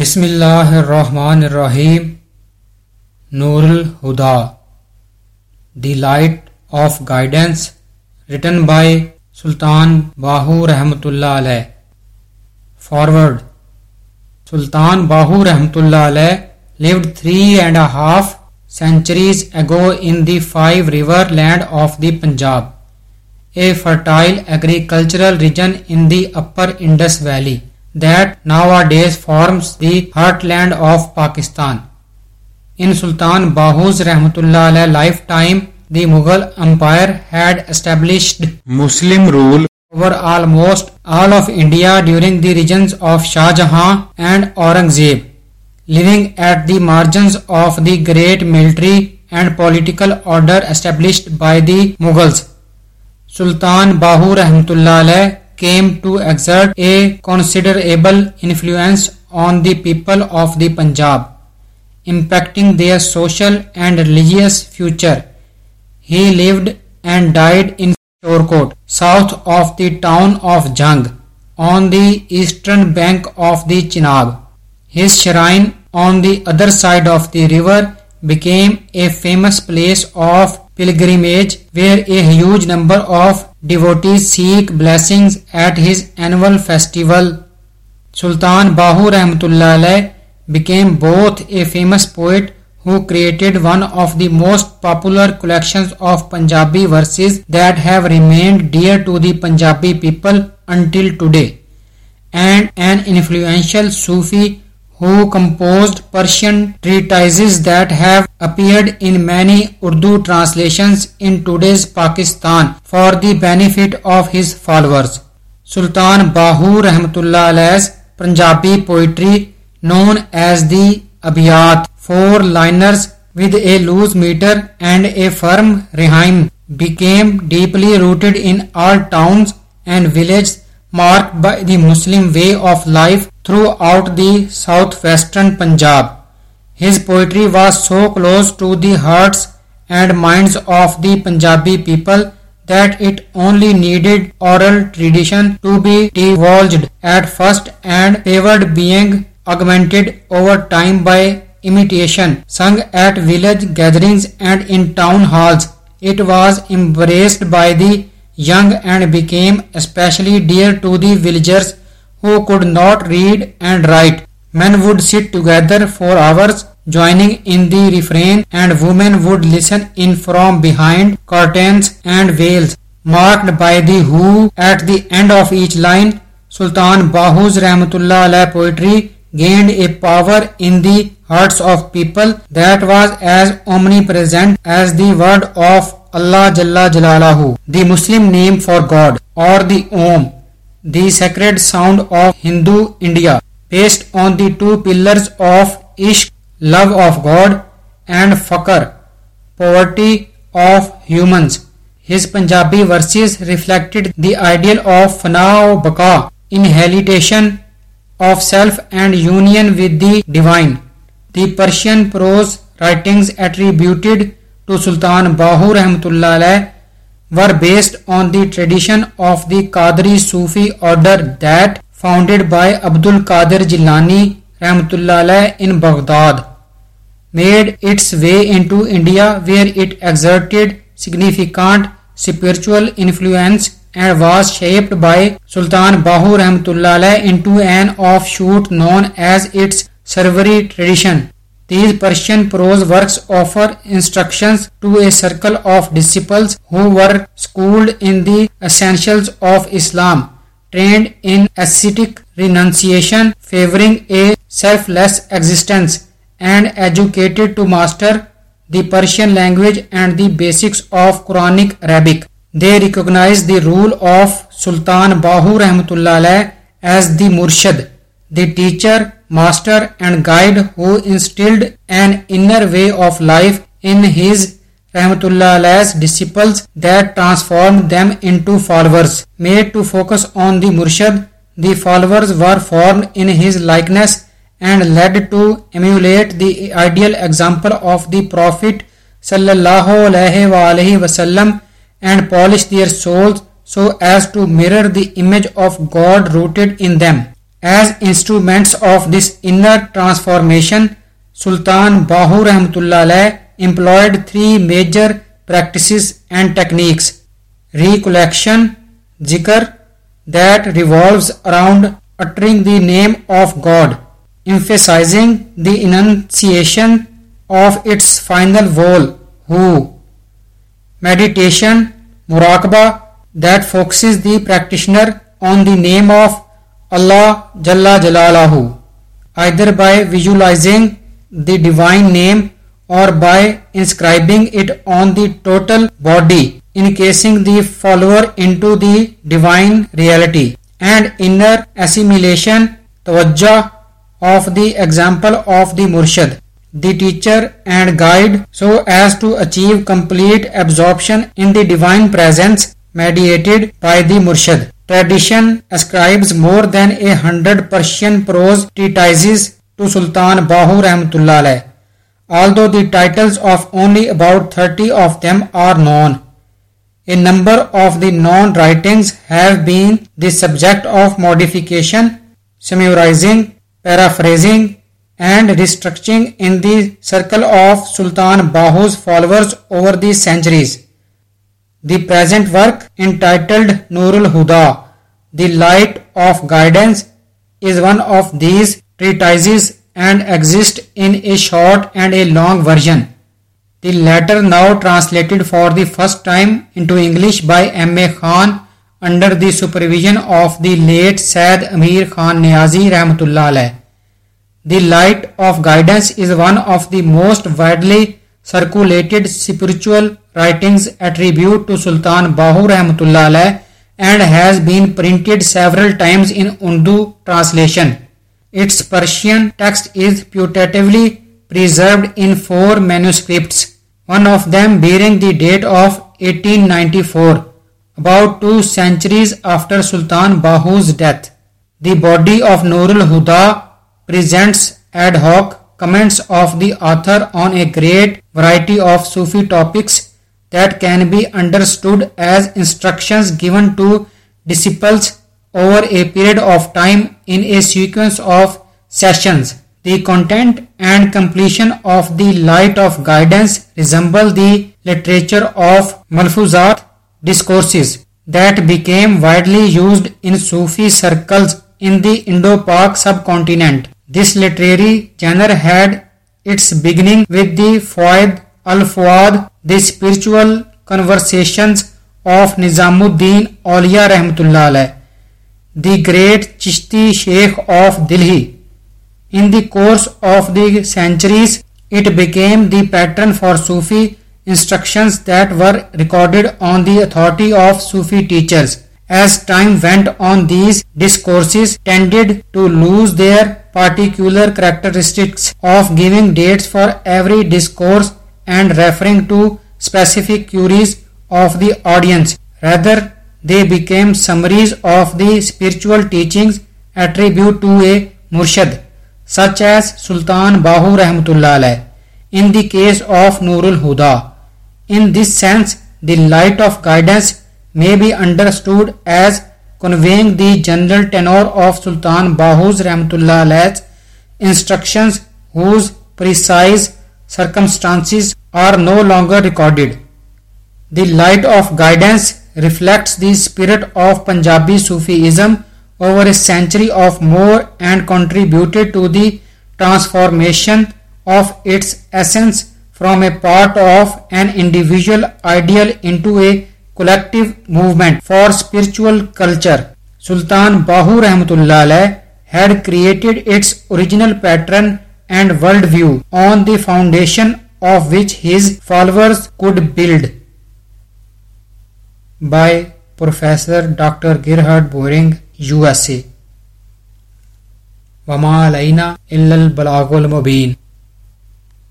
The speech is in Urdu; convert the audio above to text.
بسم اللہ الرحمن الرحیم نور الہدا the light of guidance written by Sultan Bahu رحمۃ اللہ علیہ فارورڈ سلطان باہو رحمۃ اللہ علیہ lived three and a half centuries ago in the five river land of the Punjab a fertile agricultural region in the upper Indus valley heart land of Pakistan in Sultan Bahu's رحمت اللہ لائف ٹائم دیگل empire had established rule over almost all of India during the regions of Shah Jahan and Aurangzeb lag the margin of the great military and political order established by the Mughals Sultan Bahu رحمت اللہ لہ came to exert a considerable influence on the people of the Punjab, impacting their social and religious future. He lived and died in Shorkot, south of the town of Jhang, on the eastern bank of the Chenab. His shrine on the other side of the river became a famous place of pilgrimage where a huge number of festival Sultan Bahu رحمت اللہ بکیم بہت a famous poet who created one of the most popular collection of Punjabi verses that have remained dear to the Punjabi people until today and influential Sufi for the Sultan Bahu رحمت اللہ علیہ Punjabi poetry known as the ابیات four liners with a loose metre and a firm ریکیم deeply rooted in all town and village mark by the Muslim way of life throughout western Punjab to the hearts and minds people دونلی نیڈیڈیشن sung at village گیترنگ and halls was embraced by the Sultan Bahu رحمت اللہ poetry gained a power in the hearts of people that was as omni per Allah name this God or secret sound of Hindu love of God and poverty of humans his reflected the ideal of فنا of self and union with the divine the Persian prose writings attributed Sultan Bahu رحمت اللہ علیہ و based on the tradition of the Qadri Sufi order that founded by عبد ال کادر جیلانی رحمت اللہ عہ Baghdad made its way into India where it exerted significant spiritual influence and was shaped by Sultan Bahu رحمت اللہ عہ to an offshoot known as its Sarwari tradition Persian language of کورک Arabic the rack the role of Sultan Bahu رحمت اللہ as the murshid teacher master and guide who instilled an inner way of life in his رحمت اللہ علیہ that transform them into followers made to focus on the مرشد the followers were form in his likeness and led to emulate the ideal example of the prophet صلی اللہ علیہ وآلہ وسلم and polish their souls so as to mirror the image of God rooted in them as instruments of this inner transformation Sultan Bahu رحمۃ اللہ علیہ employed three major practices and techniques recollection ذکر that revolves around uttering the name of God امفیسائزنگ the انسیشن of its final وول ہو میڈیٹیشن مراقبہ that focuses the practitioner on the name of Allah total body reality and attention توجہ ایگزامپل آف دی مرشد that guide so has to achieve complete absorptions میڈیٹی Tradition ascribes more than 100 Persian prose treatises to Sultan Bahu Rahmatullah Alayh, although the titles of only about 30 of them are known. A number of the known writings have been the subject of modification, summarizing, paraphrasing, and restructuring in the circle of Sultan Bahu's followers over the centuries. Later now translated for the first time English by M A the supervision of Khan Niazi رحمۃ اللہ guidance is one of the most widely Bahu رحمت اللہ Urdu translation Sultan Bahu's death the body of Nur الہدا ہاک comments of the author on a great variety of Sufi topics that can be understood as instructions given to disciples over a period of time in a sequence of sessions. The content and completion of the light of guidance resemble the literature of Malfuzat discourses that became widely used in Sufi circles in the Indo-Pak subcontinent. Century it became the pattern for Sufi انسٹریکارڈیڈ on the authority of Sufi teacher particular کرس ٹوس آف دی آڈیمچل teaching such as Sultan Bahu رحمت اللہ in this of Nur Alhuda in this sense that of guidance میں general of Sultan Bahu recorded light of guidance reflects the spirit of Punjabi Sufism over a century of more and contributed to the transformation of its essence from a part of an individual ideal collective movement for spiritual culture Sultan Bahu رحمت اللہ علیہ had created its original pattern and world view on the foundation of which his code blood by professor doctor Gerhard Bowering U S A وما علینا بلاگ المبین